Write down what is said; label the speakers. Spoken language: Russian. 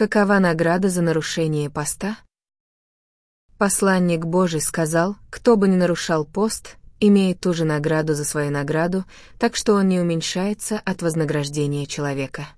Speaker 1: Какова награда за нарушение поста? Посланник Божий сказал, кто бы ни нарушал пост, имеет ту же награду за свою награду, так что он не уменьшается от вознаграждения человека.